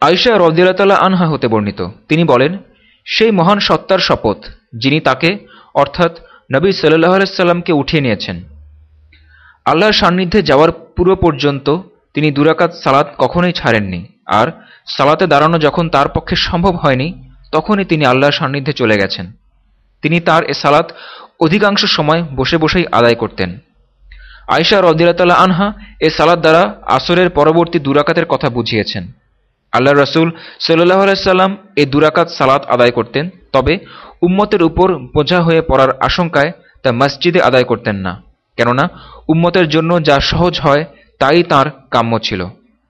আয়সা রদিয়াল্লাহ আনহা হতে বর্ণিত। তিনি বলেন, সেই মহান সত্তার শপথ, যিনি তাকে, অর্থাৎ নবী সাল্লাহ সাল্লামকে উঠিয়ে নিয়েছেন। আল্লাহর সান্নিধ্যে যাওয়ার পূর্ব পর্যন্ত তিনি দুরাকাত সালাত কখনোই ছাড়েননি। আর সালাতে দাঁড়ানো যখন তার পক্ষে সম্ভব হয়নি, তখনই তিনি আল্লাহর সান্নিধ্যে চলে গেছেন। তিনি তার এ সালাত অধিকাংশ সময় বসে বসেই আদায় করতেন। আয়সা রদিয়াতাল্লাহ আনহা এ সালাদ দ্বারা আসরের পরবর্তী দুরাকাতের কথা বুঝিয়েছেন। আল্লাহ রসুল সাল্লাহ সাল্লাম এ দুরাকাত সালাত আদায় করতেন, তবে উম্মতের উপর বোঝা হয়ে পড়ার আশঙ্কায় তা মসজিদে আদায় করতেন না। কেননা, উম্মতের জন্য যা সহজ হয়, তাই তার কাম্য ছিল।